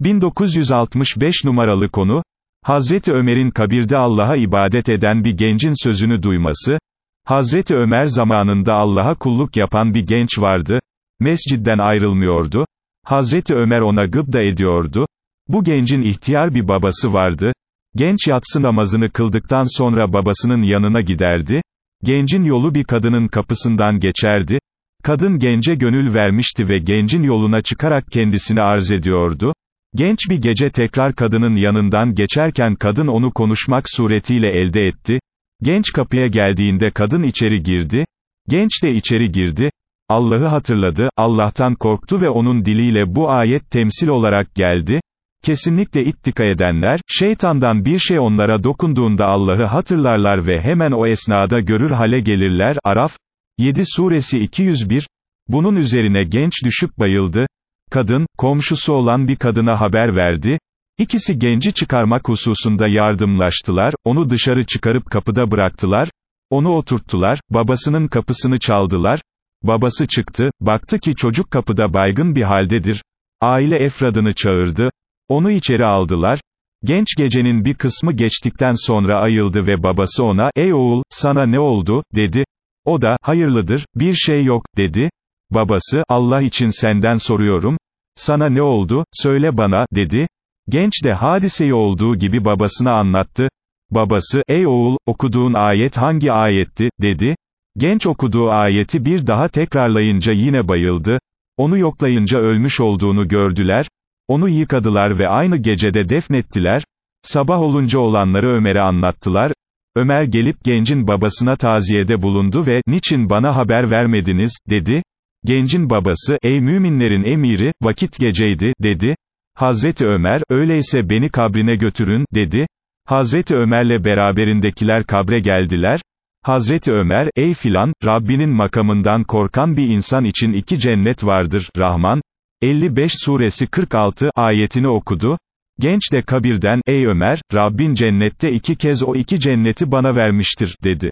1965 numaralı konu, Hazreti Ömer'in kabirde Allah'a ibadet eden bir gencin sözünü duyması, Hazreti Ömer zamanında Allah'a kulluk yapan bir genç vardı, mescidden ayrılmıyordu, Hazreti Ömer ona gıbda ediyordu, bu gencin ihtiyar bir babası vardı, genç yatsı namazını kıldıktan sonra babasının yanına giderdi, gencin yolu bir kadının kapısından geçerdi, kadın gence gönül vermişti ve gencin yoluna çıkarak kendisini arz ediyordu, Genç bir gece tekrar kadının yanından geçerken kadın onu konuşmak suretiyle elde etti. Genç kapıya geldiğinde kadın içeri girdi. Genç de içeri girdi. Allah'ı hatırladı, Allah'tan korktu ve onun diliyle bu ayet temsil olarak geldi. Kesinlikle ittika edenler, şeytandan bir şey onlara dokunduğunda Allah'ı hatırlarlar ve hemen o esnada görür hale gelirler. Araf, 7 suresi 201, bunun üzerine genç düşüp bayıldı, Kadın, komşusu olan bir kadına haber verdi, İkisi genci çıkarmak hususunda yardımlaştılar, onu dışarı çıkarıp kapıda bıraktılar, onu oturttular, babasının kapısını çaldılar, babası çıktı, baktı ki çocuk kapıda baygın bir haldedir, aile efradını çağırdı, onu içeri aldılar, genç gecenin bir kısmı geçtikten sonra ayıldı ve babası ona, ey oğul, sana ne oldu, dedi, o da, hayırlıdır, bir şey yok, dedi, Babası, Allah için senden soruyorum, sana ne oldu, söyle bana, dedi. Genç de hadiseyi olduğu gibi babasına anlattı. Babası, ey oğul, okuduğun ayet hangi ayetti, dedi. Genç okuduğu ayeti bir daha tekrarlayınca yine bayıldı. Onu yoklayınca ölmüş olduğunu gördüler. Onu yıkadılar ve aynı gecede defnettiler. Sabah olunca olanları Ömer'e anlattılar. Ömer gelip gencin babasına taziyede bulundu ve, niçin bana haber vermediniz, dedi. Gencin babası, ey müminlerin emiri, vakit geceydi, dedi. Hazreti Ömer, öyleyse beni kabrine götürün, dedi. Hazreti Ömer'le beraberindekiler kabre geldiler. Hazreti Ömer, ey filan, Rabbinin makamından korkan bir insan için iki cennet vardır, Rahman, 55 suresi 46 ayetini okudu. Genç de kabirden, ey Ömer, Rabbin cennette iki kez o iki cenneti bana vermiştir, dedi.